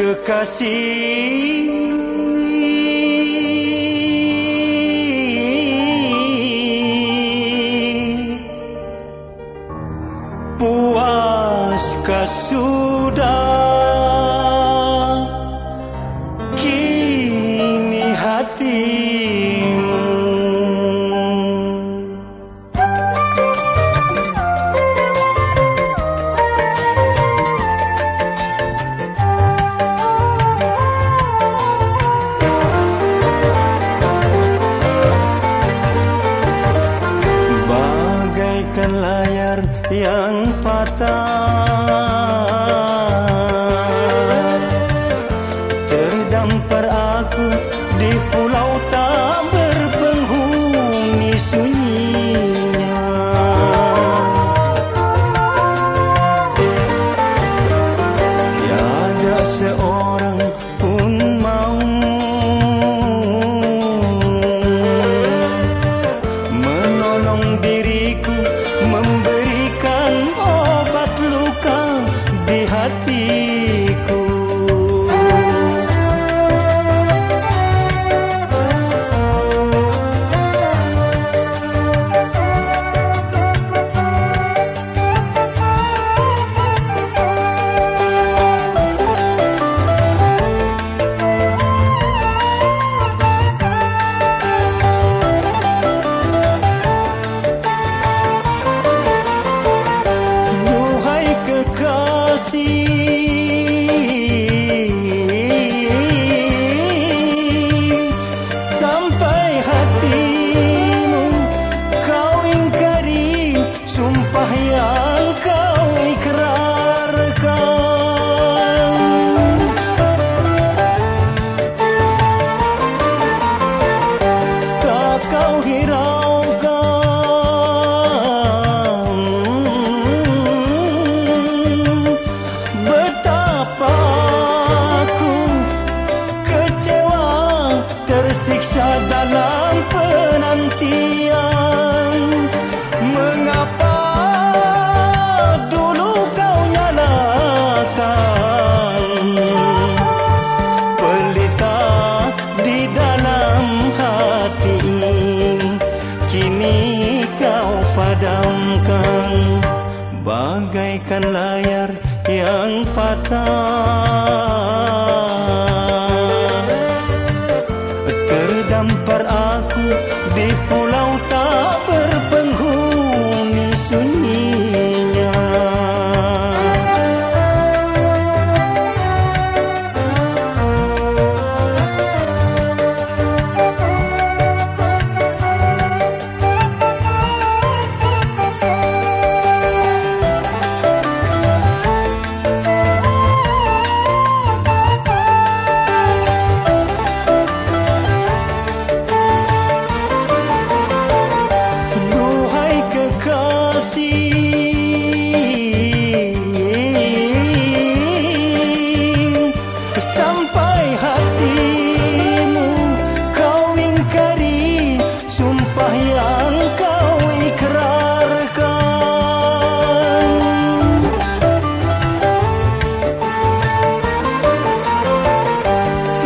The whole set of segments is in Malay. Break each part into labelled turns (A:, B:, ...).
A: kekasih. Puaskah sudah yang patah kau padamkan. Bagaikan layar yang patah Sumpah yang kau ikrarkan.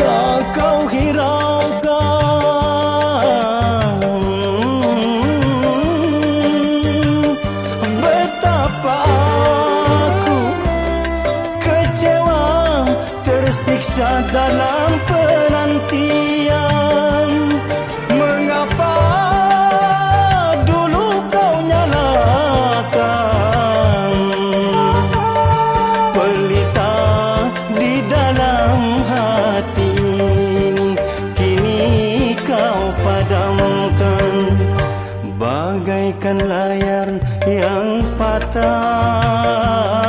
A: Tak kau hiraukan Betapa aku kecewa Tersiksa dalam penantian dalam hati kini kau padamkan. Bagaikan layar yang patah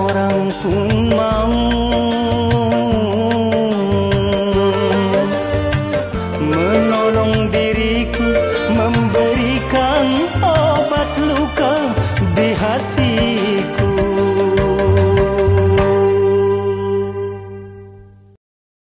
A: orang pun mau